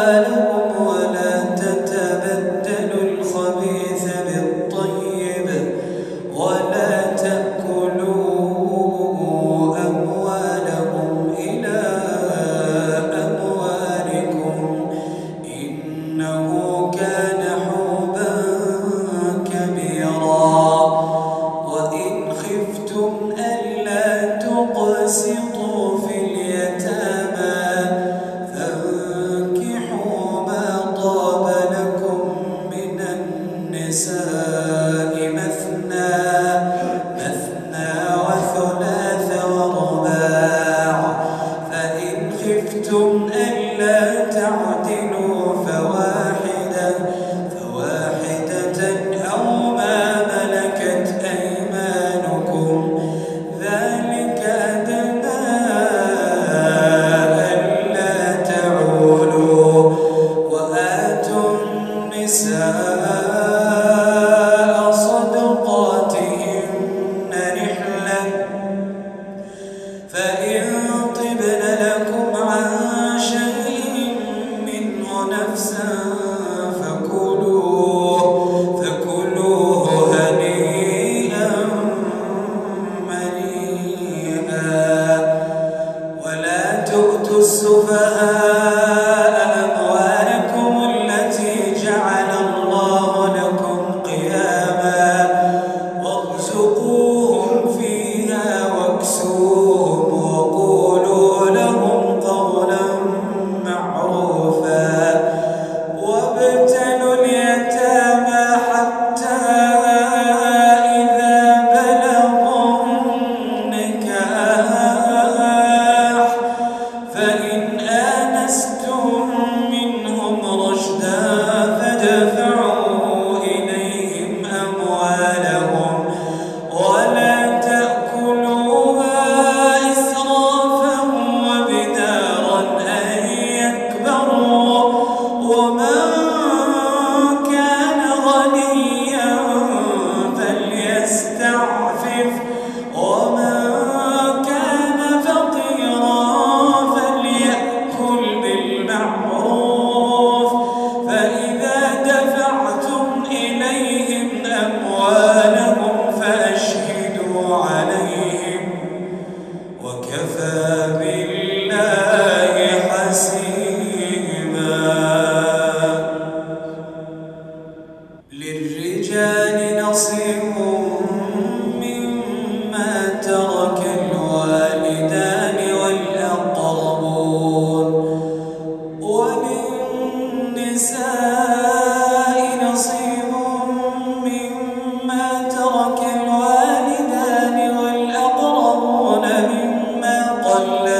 أعمالكم ولا تتبدلوا الخبيث بالطيب ولا تأكلوا أموالكم إلى أموالكم إنه كان كبيرا. وإن خفتم ألا تقسطوا Allah.